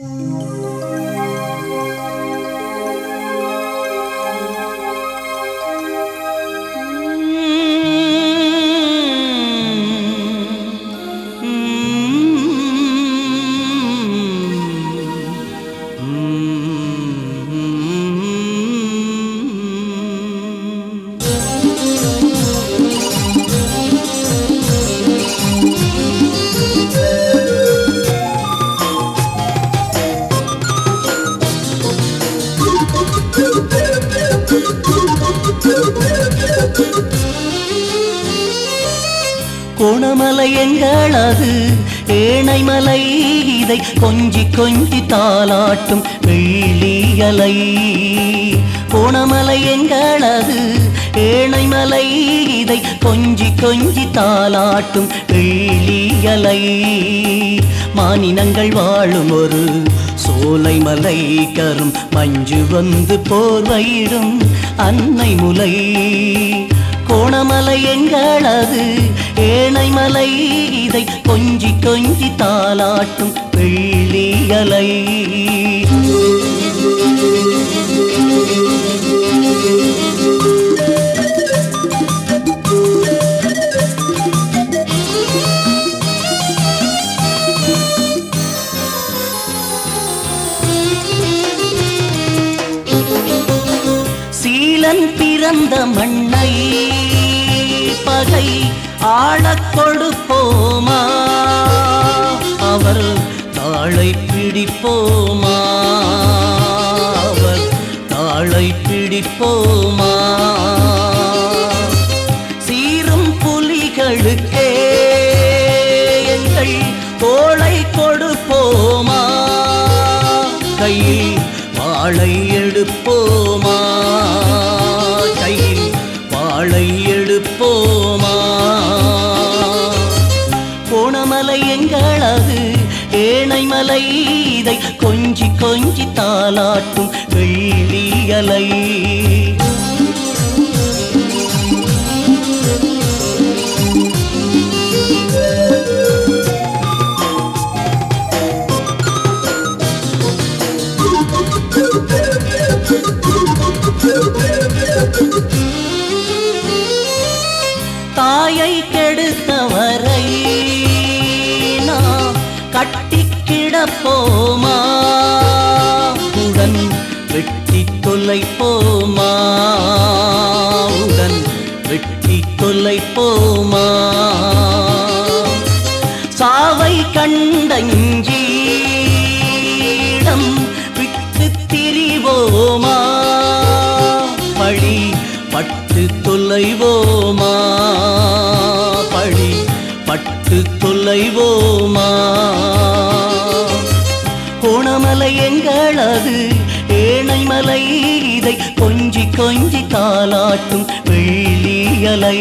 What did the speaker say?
Música Konamalai எங்களது? ஏனைமலை இதை கொஞ்சி கொஞ்சி தாளாட்டும் வெள்ளியலை கோணமலை எங்களது? ஏனைமலை இதை கொஞ்சி கொஞ்சி தாளாட்டும் வெள்ளியலை மானினங்கள் வாழும் ஒரு சோலை மலை கரும் மஞ்சு வந்து போர்வையிடும் அன்னை முலை. கோணமலை எங்களது? ஏன இதை கொஞ்சி கொஞ்சி தாளாட்டும் வெள்ளியலை சீலன் பிறந்த மண்ணை பகை ஆளக் கொடுப்போமா? அவர் தாளை பிடிப்போமா? அவர் தாளை பிடிப்போமா? சீரும் புலிகளுக்கே எங்கள் தோளை கொடுப்போமா? கையில் வாழை எடுப்போமா? கையில் வாழை எடுப்போமா? மலை இதை கொஞ்சி கொஞ்சி தாளாட்டும் வெள்ளியலை தாயை கெடுத்தவரை கிடப்போமா? உடன் வெட்டி தொலைப்போமா? உடன் வெட்டி தொலைப்போமா? சாவை கண்டஞ்சீடம் விட்டு திரிவோமா? பழி பட்டு தொலைவோமா? பழி பட்டு தொலைவோமா? கோணமலை எங்களது. ஏனைமலை இதை கொஞ்சி கொஞ்சி தாளாட்டும் வெள்ளியலை